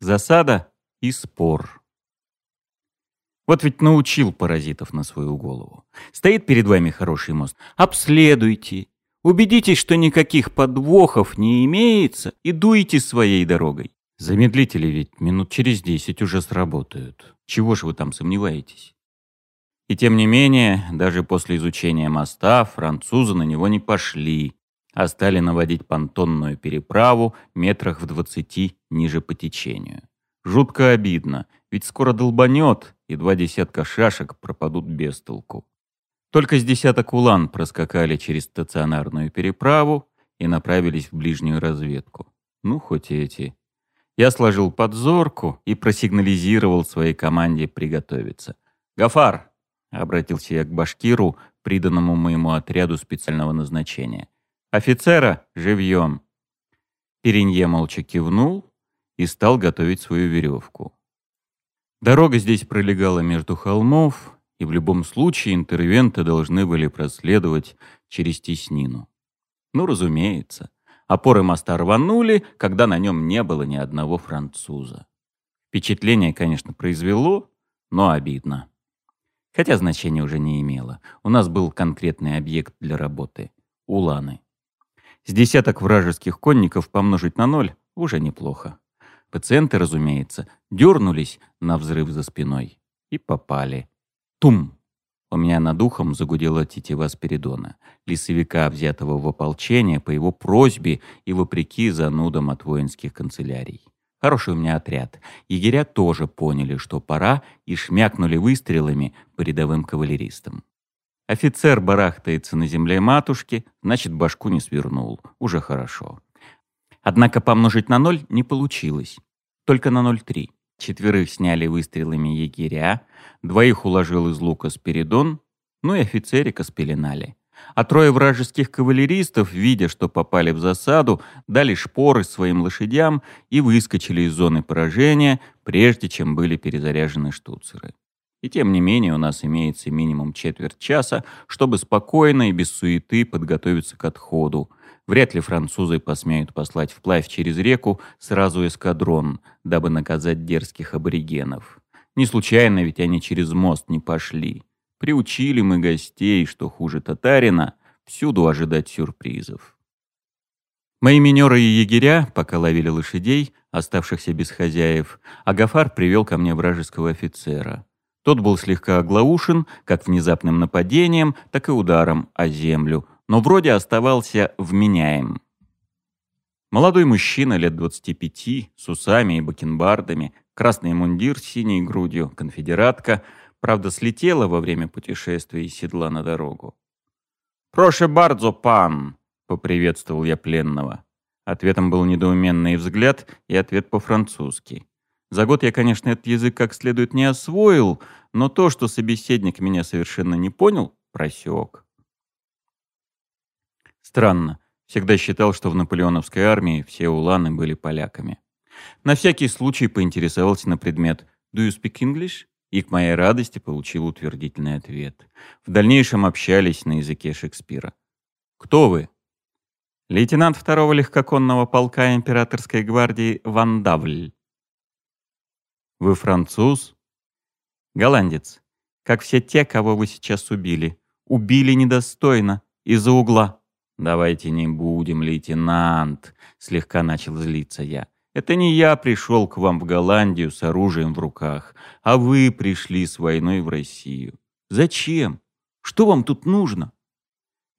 Засада и спор. Вот ведь научил паразитов на свою голову. Стоит перед вами хороший мост. Обследуйте. Убедитесь, что никаких подвохов не имеется, и дуйте своей дорогой. Замедлители ведь минут через десять уже сработают. Чего же вы там сомневаетесь? И тем не менее, даже после изучения моста французы на него не пошли, а стали наводить понтонную переправу метрах в двадцати ниже по течению. Жутко обидно, ведь скоро долбанет, и два десятка шашек пропадут без толку. Только с десяток улан проскакали через стационарную переправу и направились в ближнюю разведку. Ну, хоть эти. Я сложил подзорку и просигнализировал своей команде приготовиться. «Гафар, Обратился я к башкиру, приданному моему отряду специального назначения. «Офицера, живьем!» Перенье молча кивнул и стал готовить свою веревку. Дорога здесь пролегала между холмов, и в любом случае интервенты должны были проследовать через теснину. Ну, разумеется. Опоры моста рванули, когда на нем не было ни одного француза. Впечатление, конечно, произвело, но обидно. Хотя значения уже не имело. У нас был конкретный объект для работы — уланы. С десяток вражеских конников помножить на ноль уже неплохо. Пациенты, разумеется, дернулись на взрыв за спиной и попали. Тум! У меня над ухом загудела тетива Спиридона, лесовика, взятого в ополчение по его просьбе и вопреки занудам от воинских канцелярий. Хороший у меня отряд. Егеря тоже поняли, что пора, и шмякнули выстрелами по рядовым кавалеристам. Офицер барахтается на земле матушки, значит, башку не свернул. Уже хорошо. Однако помножить на ноль не получилось. Только на 0,3. Четверых сняли выстрелами егеря, двоих уложил из лука Спиридон, ну и офицерика спеленали а трое вражеских кавалеристов, видя, что попали в засаду, дали шпоры своим лошадям и выскочили из зоны поражения, прежде чем были перезаряжены штуцеры. И тем не менее у нас имеется минимум четверть часа, чтобы спокойно и без суеты подготовиться к отходу. Вряд ли французы посмеют послать вплавь через реку сразу эскадрон, дабы наказать дерзких аборигенов. Не случайно ведь они через мост не пошли. Приучили мы гостей, что хуже татарина, всюду ожидать сюрпризов. Мои минеры и егеря пока ловили лошадей, оставшихся без хозяев, а Гафар привел ко мне вражеского офицера. Тот был слегка оглаушен, как внезапным нападением, так и ударом о землю, но вроде оставался вменяем. Молодой мужчина лет 25, с усами и бакенбардами, красный мундир с синей грудью, конфедератка — Правда, слетела во время путешествия из седла на дорогу. «Проше бардзо, пан!» — поприветствовал я пленного. Ответом был недоуменный взгляд и ответ по-французски. За год я, конечно, этот язык как следует не освоил, но то, что собеседник меня совершенно не понял, просек. Странно. Всегда считал, что в наполеоновской армии все уланы были поляками. На всякий случай поинтересовался на предмет «Do you speak English?» и к моей радости получил утвердительный ответ. В дальнейшем общались на языке Шекспира. «Кто вы?» «Лейтенант второго легкоконного полка императорской гвардии Ван Давль». «Вы француз?» «Голландец. Как все те, кого вы сейчас убили. Убили недостойно, из-за угла». «Давайте не будем, лейтенант», — слегка начал злиться я. Это не я пришел к вам в Голландию с оружием в руках, а вы пришли с войной в Россию. Зачем? Что вам тут нужно?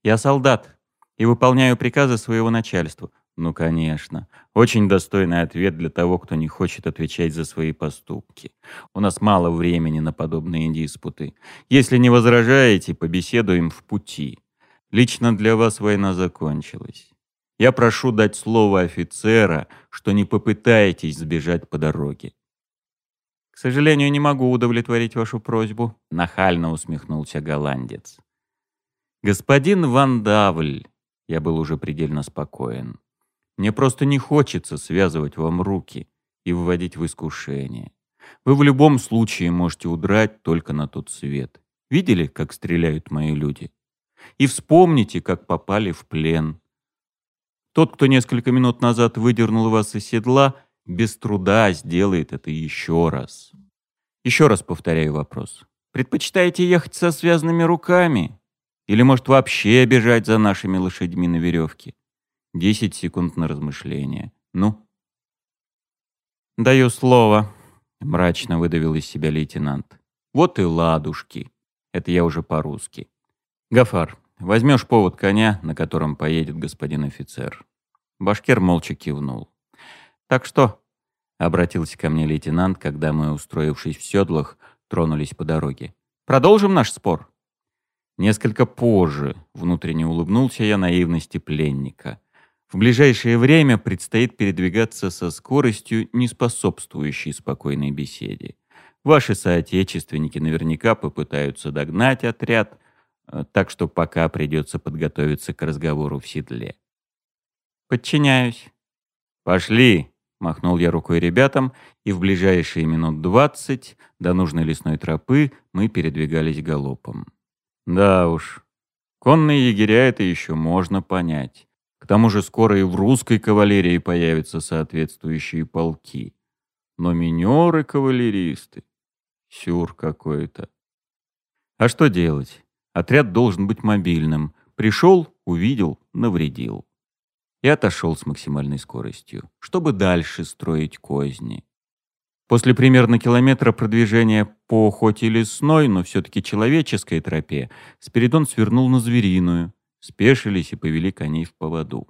Я солдат и выполняю приказы своего начальства. Ну, конечно. Очень достойный ответ для того, кто не хочет отвечать за свои поступки. У нас мало времени на подобные диспуты. Если не возражаете, побеседуем в пути. Лично для вас война закончилась. Я прошу дать слово офицера, что не попытаетесь сбежать по дороге. К сожалению, не могу удовлетворить вашу просьбу, нахально усмехнулся голландец. Господин Ван Давль, я был уже предельно спокоен. Мне просто не хочется связывать вам руки и вводить в искушение. Вы в любом случае можете удрать только на тот свет. Видели, как стреляют мои люди? И вспомните, как попали в плен. Тот, кто несколько минут назад выдернул вас из седла, без труда сделает это еще раз. Еще раз повторяю вопрос. Предпочитаете ехать со связанными руками? Или, может, вообще бежать за нашими лошадьми на веревке? Десять секунд на размышление. Ну? Даю слово, мрачно выдавил из себя лейтенант. Вот и ладушки. Это я уже по-русски. Гафар, возьмешь повод коня, на котором поедет господин офицер. Башкир молча кивнул. Так что? Обратился ко мне лейтенант, когда мы, устроившись в седлах, тронулись по дороге. Продолжим наш спор? Несколько позже внутренне улыбнулся я наивности пленника. В ближайшее время предстоит передвигаться со скоростью, не способствующей спокойной беседе. Ваши соотечественники наверняка попытаются догнать отряд, э, так что пока придется подготовиться к разговору в седле. «Подчиняюсь». «Пошли!» — махнул я рукой ребятам, и в ближайшие минут двадцать до нужной лесной тропы мы передвигались галопом. Да уж, конные егеря это еще можно понять. К тому же скоро и в русской кавалерии появятся соответствующие полки. Но минеры-кавалеристы... Сюр какой-то. А что делать? Отряд должен быть мобильным. Пришел, увидел, навредил. И отошел с максимальной скоростью, чтобы дальше строить козни. После примерно километра продвижения по хоть и лесной, но все-таки человеческой тропе, Спиридон свернул на звериную, спешились и повели коней в поводу.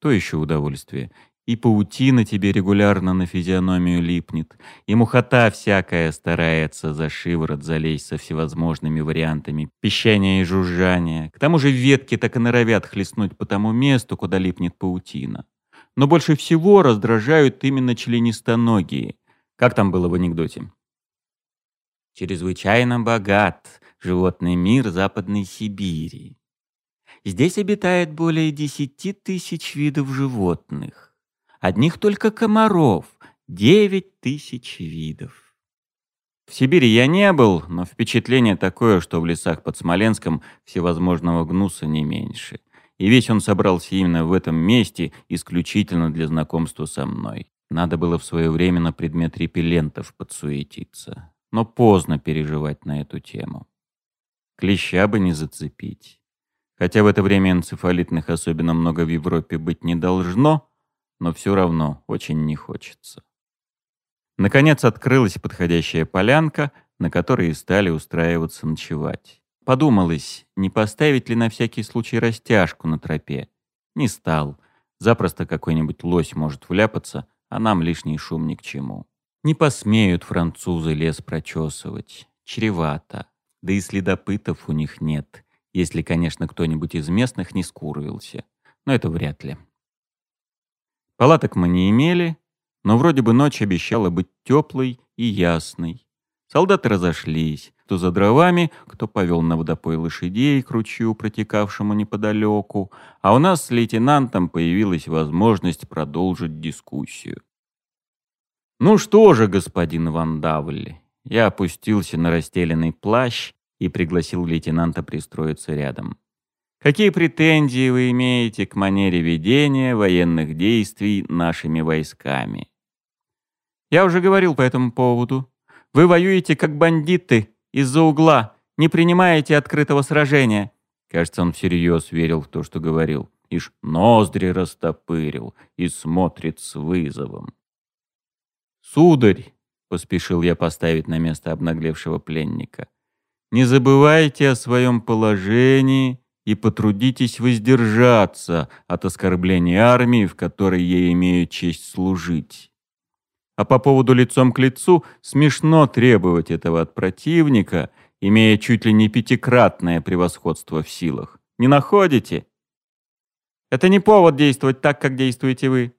То еще удовольствие. И паутина тебе регулярно на физиономию липнет, и мухота всякая старается за шиворот залезть со всевозможными вариантами пищания и жужжания. К тому же ветки так и норовят хлестнуть по тому месту, куда липнет паутина. Но больше всего раздражают именно членистоногие — как там было в анекдоте? Чрезвычайно богат животный мир Западной Сибири. Здесь обитает более десяти тысяч видов животных. Одних только комаров — девять тысяч видов. В Сибири я не был, но впечатление такое, что в лесах под Смоленском всевозможного гнуса не меньше. И весь он собрался именно в этом месте исключительно для знакомства со мной. Надо было в свое время на предмет репеллентов подсуетиться. Но поздно переживать на эту тему. Клеща бы не зацепить. Хотя в это время энцефалитных особенно много в Европе быть не должно, но все равно очень не хочется. Наконец открылась подходящая полянка, на которой и стали устраиваться ночевать. Подумалось, не поставить ли на всякий случай растяжку на тропе. Не стал. Запросто какой-нибудь лось может вляпаться, а нам лишний шум ни к чему. Не посмеют французы лес прочесывать. Чревато. Да и следопытов у них нет, если, конечно, кто-нибудь из местных не скурвился. Но это вряд ли. Палаток мы не имели, но вроде бы ночь обещала быть теплой и ясной. Солдаты разошлись, кто за дровами, кто повел на водопой лошадей к ручью, протекавшему неподалеку, а у нас с лейтенантом появилась возможность продолжить дискуссию. «Ну что же, господин Ван Давль?» Я опустился на расстеленный плащ и пригласил лейтенанта пристроиться рядом. «Какие претензии вы имеете к манере ведения военных действий нашими войсками?» «Я уже говорил по этому поводу. Вы воюете как бандиты из-за угла, не принимаете открытого сражения». Кажется, он всерьез верил в то, что говорил. Ишь ноздри растопырил и смотрит с вызовом. «Сударь!» — поспешил я поставить на место обнаглевшего пленника. «Не забывайте о своем положении и потрудитесь воздержаться от оскорбления армии, в которой я имею честь служить. А по поводу лицом к лицу смешно требовать этого от противника, имея чуть ли не пятикратное превосходство в силах. Не находите? Это не повод действовать так, как действуете вы.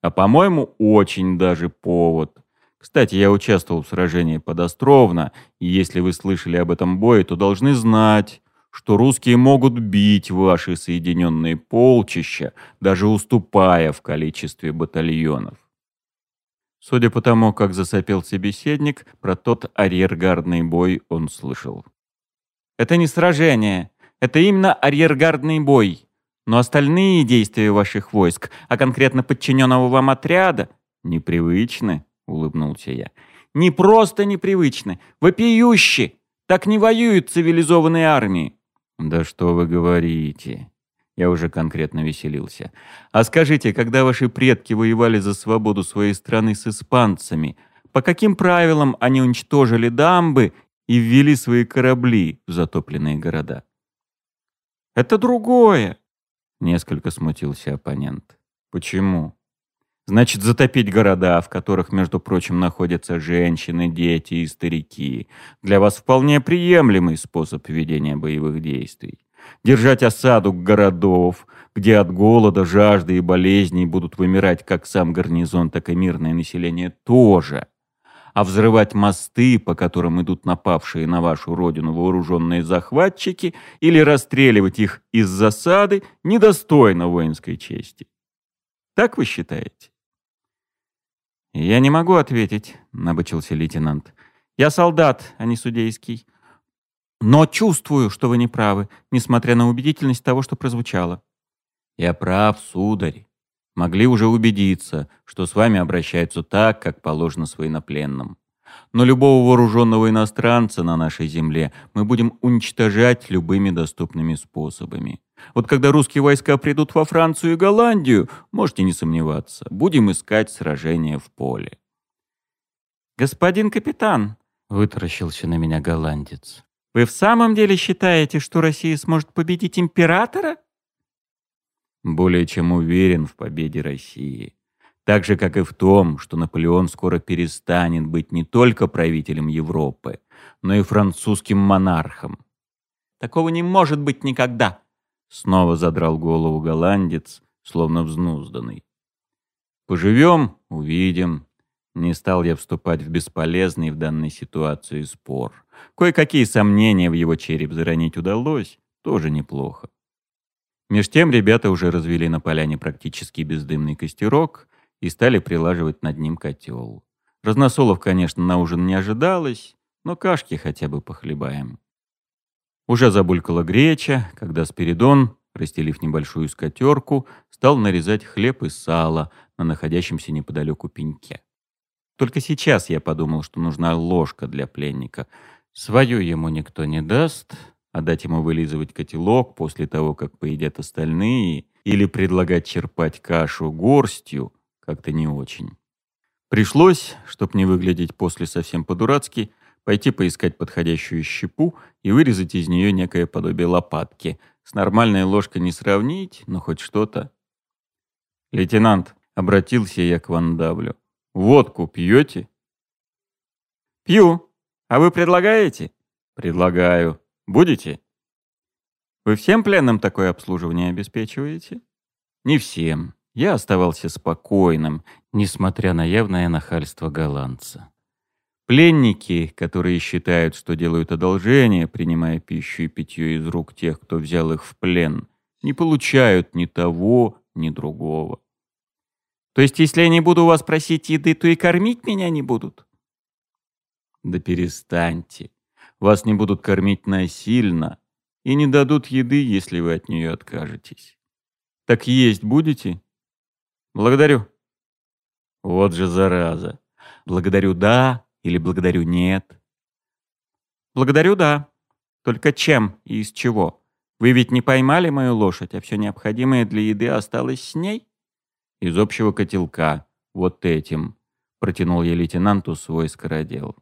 А, по-моему, очень даже повод. Кстати, я участвовал в сражении под Островно, и если вы слышали об этом бое, то должны знать, что русские могут бить ваши соединенные полчища, даже уступая в количестве батальонов. Судя по тому, как засопел собеседник, про тот арьергардный бой он слышал. «Это не сражение, это именно арьергардный бой», но остальные действия ваших войск, а конкретно подчиненного вам отряда, «Непривычно?» — улыбнулся я. «Не просто непривычно, вопиюще! Так не воюют цивилизованные армии!» «Да что вы говорите!» Я уже конкретно веселился. «А скажите, когда ваши предки воевали за свободу своей страны с испанцами, по каким правилам они уничтожили дамбы и ввели свои корабли в затопленные города?» «Это другое!» — несколько смутился оппонент. «Почему?» Значит, затопить города, в которых, между прочим, находятся женщины, дети и старики. Для вас вполне приемлемый способ ведения боевых действий. Держать осаду городов, где от голода, жажды и болезней будут вымирать как сам гарнизон, так и мирное население, тоже. А взрывать мосты, по которым идут напавшие на вашу родину вооруженные захватчики, или расстреливать их из засады, недостойно воинской чести. Так вы считаете? «Я не могу ответить», — набычился лейтенант. «Я солдат, а не судейский. Но чувствую, что вы не правы, несмотря на убедительность того, что прозвучало». «Я прав, сударь. Могли уже убедиться, что с вами обращаются так, как положено с военнопленным. Но любого вооруженного иностранца на нашей земле мы будем уничтожать любыми доступными способами. Вот когда русские войска придут во Францию и Голландию, можете не сомневаться, будем искать сражения в поле. «Господин капитан», — вытаращился на меня голландец, «вы в самом деле считаете, что Россия сможет победить императора?» «Более чем уверен в победе России», так же, как и в том, что Наполеон скоро перестанет быть не только правителем Европы, но и французским монархом. «Такого не может быть никогда!» Снова задрал голову голландец, словно взнузданный. «Поживем — увидим». Не стал я вступать в бесполезный в данной ситуации спор. Кое-какие сомнения в его череп заронить удалось, тоже неплохо. Меж тем ребята уже развели на поляне практически бездымный костерок, и стали прилаживать над ним котел. Разносолов, конечно, на ужин не ожидалось, но кашки хотя бы похлебаем. Уже забулькала греча, когда Спиридон, расстелив небольшую скатерку, стал нарезать хлеб и сало на находящемся неподалеку пеньке. Только сейчас я подумал, что нужна ложка для пленника. Свою ему никто не даст, а дать ему вылизывать котелок после того, как поедят остальные, или предлагать черпать кашу горстью, как-то не очень. Пришлось, чтоб не выглядеть после совсем по-дурацки, пойти поискать подходящую щепу и вырезать из нее некое подобие лопатки. С нормальной ложкой не сравнить, но хоть что-то. «Лейтенант», — обратился я к Вандавлю, — «водку пьете?» «Пью. А вы предлагаете?» «Предлагаю. Будете?» «Вы всем пленным такое обслуживание обеспечиваете?» «Не всем. Я оставался спокойным, несмотря на явное нахальство голландца. Пленники, которые считают, что делают одолжение, принимая пищу и питье из рук тех, кто взял их в плен, не получают ни того, ни другого. То есть, если я не буду у вас просить еды, то и кормить меня не будут? Да перестаньте. Вас не будут кормить насильно и не дадут еды, если вы от нее откажетесь. Так есть будете? Благодарю. Вот же зараза. Благодарю «да» или благодарю «нет». Благодарю «да». Только чем и из чего? Вы ведь не поймали мою лошадь, а все необходимое для еды осталось с ней? Из общего котелка. Вот этим. Протянул я лейтенанту свой скородел.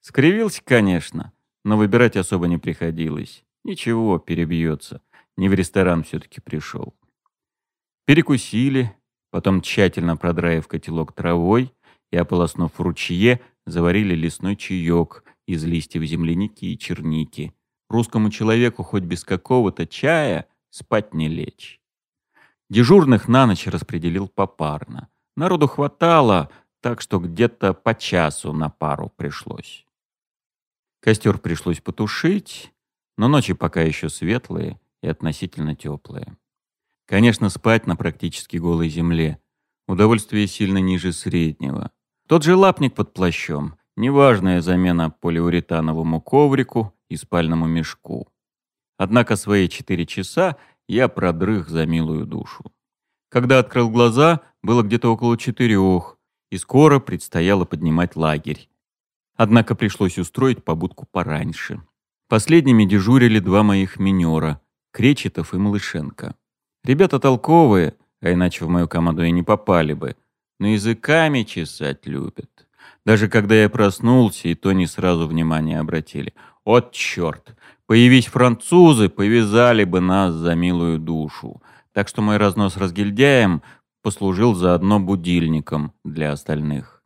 Скривился, конечно, но выбирать особо не приходилось. Ничего, перебьется. Не в ресторан все-таки пришел. Перекусили, Потом, тщательно продраив котелок травой и ополоснув ручье, заварили лесной чаек из листьев земляники и черники. Русскому человеку хоть без какого-то чая спать не лечь. Дежурных на ночь распределил попарно. Народу хватало, так что где-то по часу на пару пришлось. Костер пришлось потушить, но ночи пока еще светлые и относительно теплые. Конечно, спать на практически голой земле. Удовольствие сильно ниже среднего. Тот же лапник под плащом. Неважная замена полиуретановому коврику и спальному мешку. Однако свои четыре часа я продрых за милую душу. Когда открыл глаза, было где-то около четырех, и скоро предстояло поднимать лагерь. Однако пришлось устроить побудку пораньше. Последними дежурили два моих минера — Кречетов и Малышенко. Ребята толковые, а иначе в мою команду и не попали бы, но языками чесать любят. Даже когда я проснулся, и то не сразу внимание обратили. От черт! Появись французы, повязали бы нас за милую душу. Так что мой разнос разгильдяем послужил заодно будильником для остальных.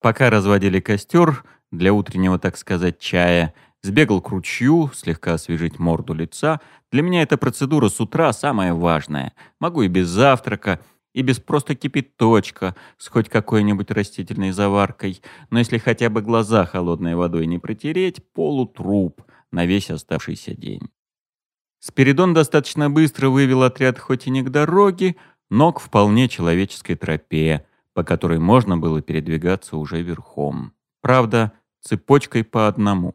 Пока разводили костер, для утреннего, так сказать, чая, сбегал к ручью, слегка освежить морду лица. Для меня эта процедура с утра самая важная. Могу и без завтрака, и без просто кипяточка с хоть какой-нибудь растительной заваркой. Но если хотя бы глаза холодной водой не протереть, полутруп на весь оставшийся день. Спиридон достаточно быстро вывел отряд хоть и не к дороге, но к вполне человеческой тропе, по которой можно было передвигаться уже верхом. Правда, цепочкой по одному.